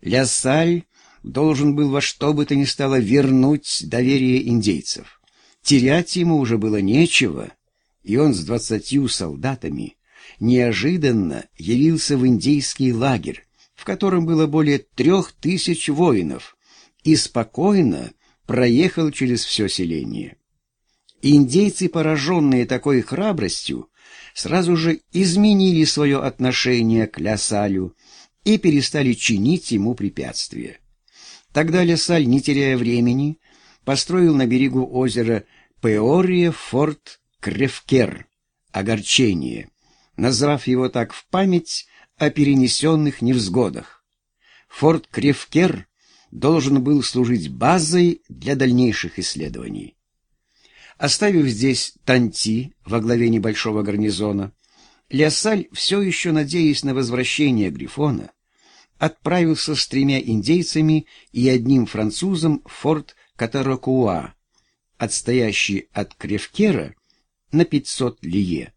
Ля должен был во что бы то ни стало вернуть доверие индейцев. Терять ему уже было нечего, и он с двадцатью солдатами неожиданно явился в индейский лагерь, в котором было более трех тысяч воинов, и спокойно проехал через все селение. Индейцы, пораженные такой храбростью, сразу же изменили свое отношение к Лясалю и перестали чинить ему препятствия. Тогда Лясаль, не теряя времени, построил на берегу озера Пеория форт Кревкер, огорчение, назвав его так в память о перенесенных невзгодах. Форт Кревкер должен был служить базой для дальнейших исследований. Оставив здесь Танти во главе небольшого гарнизона, Леосаль, все еще надеясь на возвращение Грифона, отправился с тремя индейцами и одним французом в форт Катаракуа, отстоящий от Кревкера на 500 лие.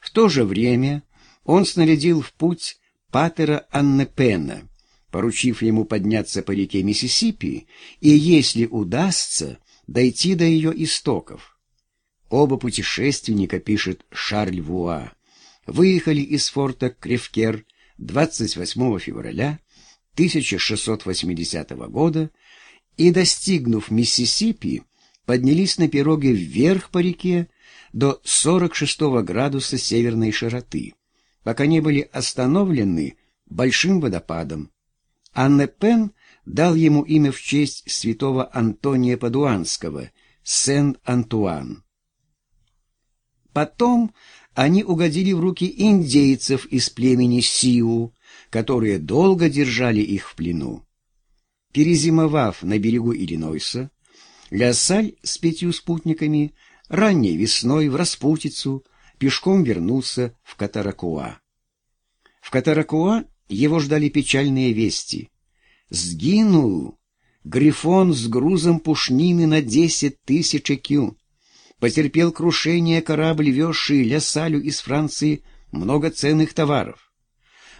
В то же время он снарядил в путь Патера Аннепена, поручив ему подняться по реке Миссисипи и, если удастся, дойти до ее истоков. Оба путешественника, пишет Шарль Вуа, выехали из форта Кревкер 28 февраля 1680 года и, достигнув Миссисипи, поднялись на пироге вверх по реке до 46 градуса северной широты, пока не были остановлены большим водопадом. Анне Пен дал ему имя в честь святого Антония Падуанского, Сен-Антуан. Потом они угодили в руки индейцев из племени Сиу, которые долго держали их в плену. Перезимовав на берегу Иллинойса, Лясаль с пятью спутниками ранней весной в распутицу пешком вернулся в Катаракуа. В Катаракуа его ждали печальные вести. Сгинул Грифон с грузом пушнины на десять тысяч кю потерпел крушение корабль, везший Лясалю из Франции много ценных товаров.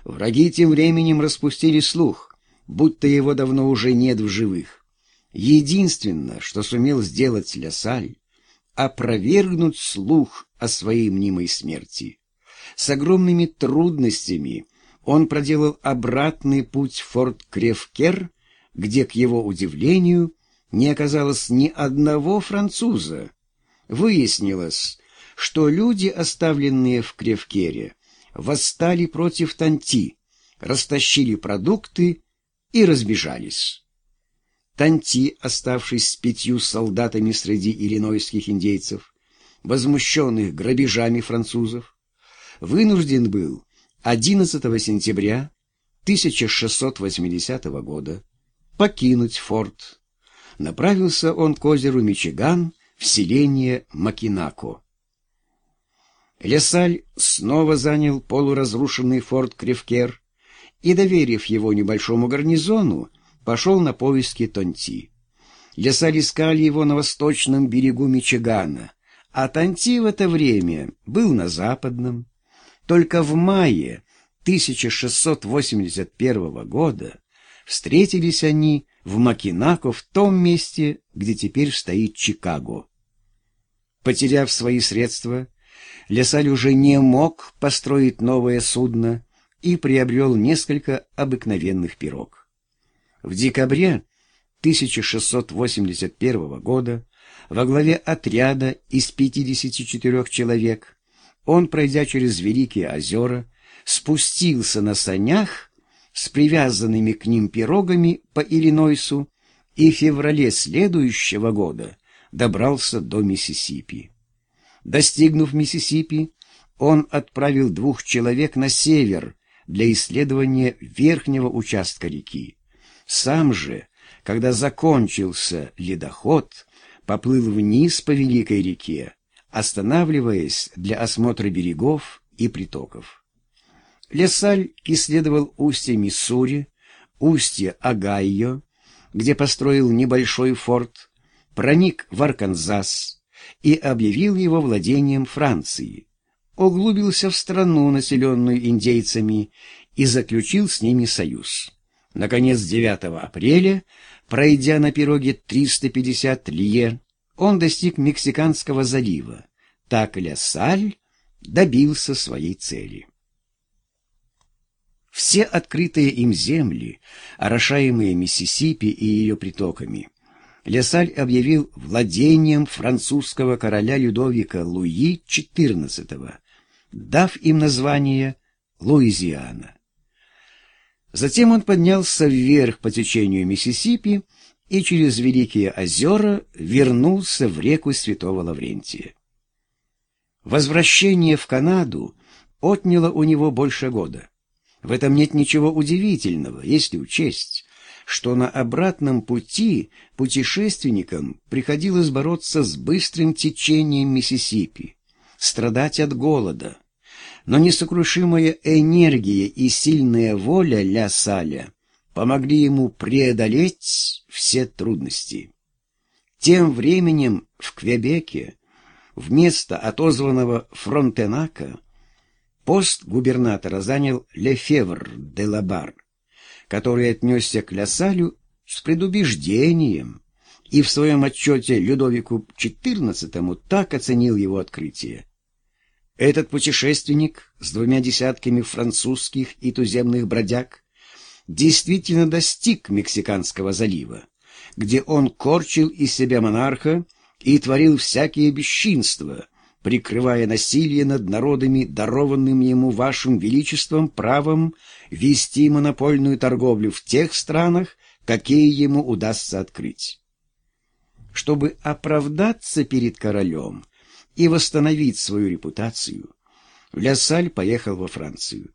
Враги тем временем распустили слух, будто его давно уже нет в живых. Единственное, что сумел сделать Лясаль, опровергнуть слух о своей мнимой смерти. С огромными трудностями он проделал обратный путь в форт Кревкер, где, к его удивлению, не оказалось ни одного француза, Выяснилось, что люди, оставленные в Кревкере, восстали против Танти, растащили продукты и разбежались. Танти, оставшись с пятью солдатами среди иллинойских индейцев, возмущенных грабежами французов, вынужден был 11 сентября 1680 года покинуть форт. Направился он к озеру Мичиган в селение Макинако. Лесаль снова занял полуразрушенный форт Кревкер и, доверив его небольшому гарнизону, пошел на поиски Тонти. Лесаль искал его на восточном берегу Мичигана, а Тонти в это время был на западном. Только в мае 1681 года встретились они в Макинако в том месте, где теперь стоит Чикаго. Потеряв свои средства, Лесаль уже не мог построить новое судно и приобрел несколько обыкновенных пирог. В декабре 1681 года во главе отряда из 54 человек он, пройдя через Великие озера, спустился на санях с привязанными к ним пирогами по Иллинойсу и в феврале следующего года добрался до Миссисипи. Достигнув Миссисипи, он отправил двух человек на север для исследования верхнего участка реки. Сам же, когда закончился ледоход, поплыл вниз по Великой реке, останавливаясь для осмотра берегов и притоков. Ла Саль исследовал устье Миссури, устье Огайо, где построил небольшой форт, проник в Арканзас и объявил его владением Франции, углубился в страну, населенную индейцами, и заключил с ними союз. Наконец, 9 апреля, пройдя на пироге 350 лье, он достиг Мексиканского залива. Так Ля Саль добился своей цели. Все открытые им земли, орошаемые Миссисипи и ее притоками, Лесаль объявил владением французского короля Людовика Луи XIV, дав им название Луизиана. Затем он поднялся вверх по течению Миссисипи и через Великие озера вернулся в реку Святого Лаврентия. Возвращение в Канаду отняло у него больше года. В этом нет ничего удивительного, если учесть, что на обратном пути путешественникам приходилось бороться с быстрым течением Миссисипи, страдать от голода. Но несокрушимая энергия и сильная воля Ля Саля помогли ему преодолеть все трудности. Тем временем в Квебеке вместо отозванного Фронтенака пост губернатора занял Лефевр де Лабар который отнесся к Лясалю с предубеждением и в своем отчете Людовику XIV так оценил его открытие. Этот путешественник с двумя десятками французских и туземных бродяг действительно достиг Мексиканского залива, где он корчил из себя монарха и творил всякие бесчинства — прикрывая насилие над народами, дарованным ему вашим величеством правом вести монопольную торговлю в тех странах, какие ему удастся открыть. Чтобы оправдаться перед королем и восстановить свою репутацию, Лясаль поехал во Францию.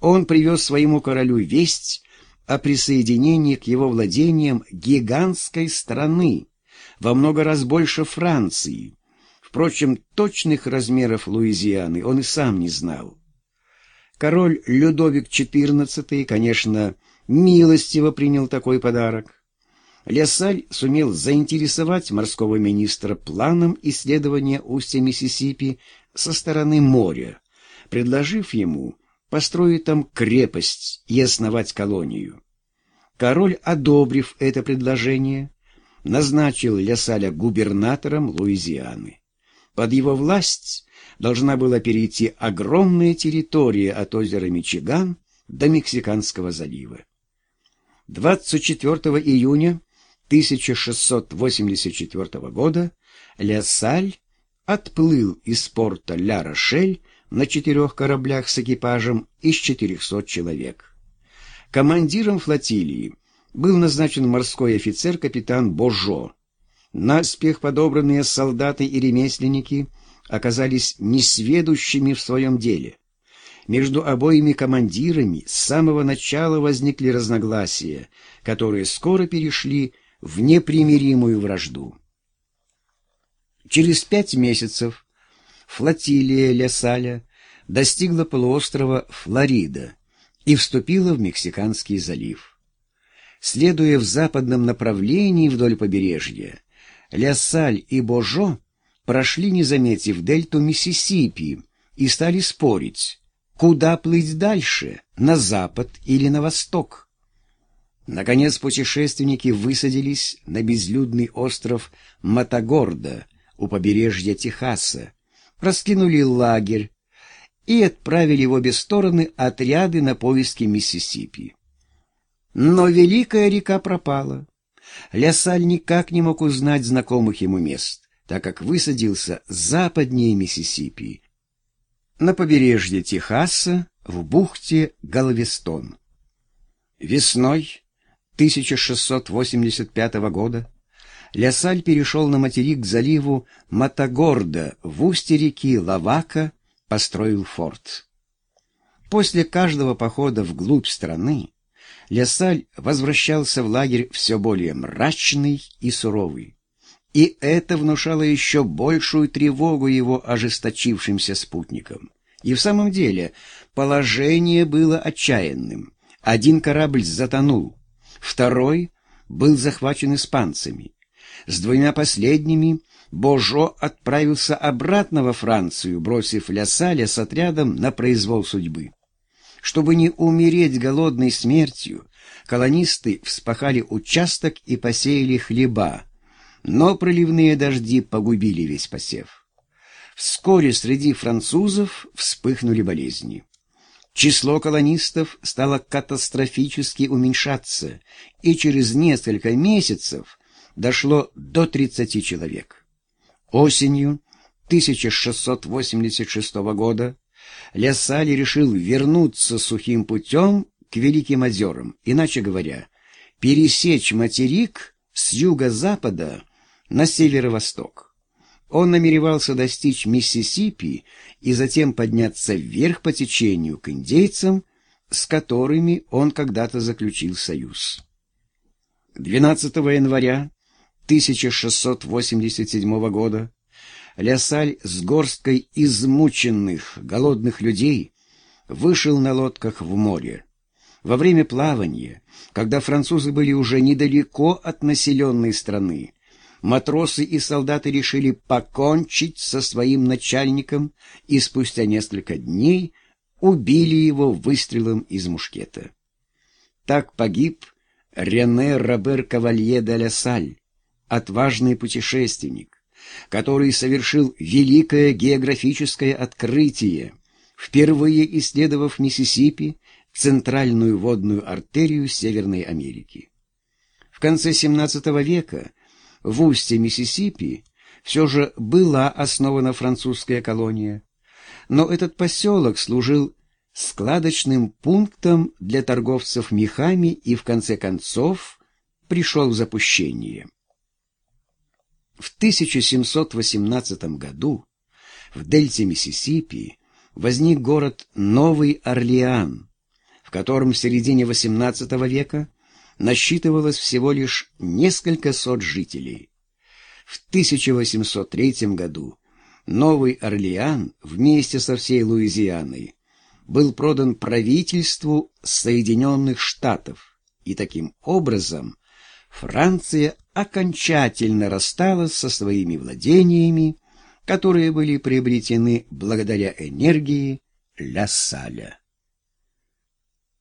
Он привез своему королю весть о присоединении к его владениям гигантской страны, во много раз больше Франции, Впрочем, точных размеров Луизианы он и сам не знал. Король Людовик XIV, конечно, милостиво принял такой подарок. Лесаль сумел заинтересовать морского министра планом исследования устья Миссисипи со стороны моря, предложив ему построить там крепость и основать колонию. Король, одобрив это предложение, назначил Лесаля губернатором Луизианы. Под его власть должна была перейти огромная территория от озера Мичиган до Мексиканского залива. 24 июня 1684 года Ля-Саль отплыл из порта Ля-Рошель на четырех кораблях с экипажем из 400 человек. Командиром флотилии был назначен морской офицер капитан Божо, Наспех подобранные солдаты и ремесленники оказались несведущими в своем деле. Между обоими командирами с самого начала возникли разногласия, которые скоро перешли в непримиримую вражду. Через пять месяцев флотилия Лесаля достигла полуострова Флорида и вступила в Мексиканский залив. Следуя в западном направлении вдоль побережья, Лясаль и Божо прошли, не заметив дельту Миссисипи, и стали спорить, куда плыть дальше, на запад или на восток. Наконец путешественники высадились на безлюдный остров Матагорда у побережья Техаса, раскинули лагерь и отправили в обе стороны отряды на поиски Миссисипи. Но Великая река пропала. Лясаль никак не мог узнать знакомых ему мест, так как высадился западнее Миссисипи, на побережье Техаса, в бухте Галвестон. Весной 1685 года Лясаль перешел на материк к заливу Матагорда в устье реки Лавака, построил форт. После каждого похода вглубь страны Лесаль возвращался в лагерь все более мрачный и суровый. И это внушало еще большую тревогу его ожесточившимся спутникам. И в самом деле положение было отчаянным. Один корабль затонул, второй был захвачен испанцами. С двумя последними Божо отправился обратно во Францию, бросив Лясаля с отрядом на произвол судьбы. Чтобы не умереть голодной смертью, колонисты вспахали участок и посеяли хлеба, но проливные дожди погубили весь посев. Вскоре среди французов вспыхнули болезни. Число колонистов стало катастрофически уменьшаться, и через несколько месяцев дошло до 30 человек. Осенью 1686 года Лясаль решил вернуться сухим путем к Великим озерам, иначе говоря, пересечь материк с юго-запада на северо-восток. Он намеревался достичь Миссисипи и затем подняться вверх по течению к индейцам, с которыми он когда-то заключил союз. 12 января 1687 года Лясаль с горсткой измученных, голодных людей вышел на лодках в море. Во время плавания, когда французы были уже недалеко от населенной страны, матросы и солдаты решили покончить со своим начальником и спустя несколько дней убили его выстрелом из мушкета. Так погиб Рене Робер Кавалье де Ля отважный путешественник, который совершил великое географическое открытие, впервые исследовав Миссисипи, центральную водную артерию Северной Америки. В конце XVII века в устье Миссисипи все же была основана французская колония, но этот поселок служил складочным пунктом для торговцев мехами и в конце концов пришел в запущение. В 1718 году в дельте Миссисипи возник город Новый Орлеан, в котором в середине XVIII века насчитывалось всего лишь несколько сот жителей. В 1803 году Новый Орлеан вместе со всей Луизианой был продан правительству Соединенных Штатов, и таким образом Франция окончательно рассталась со своими владениями, которые были приобретены благодаря энергии Ля Саля.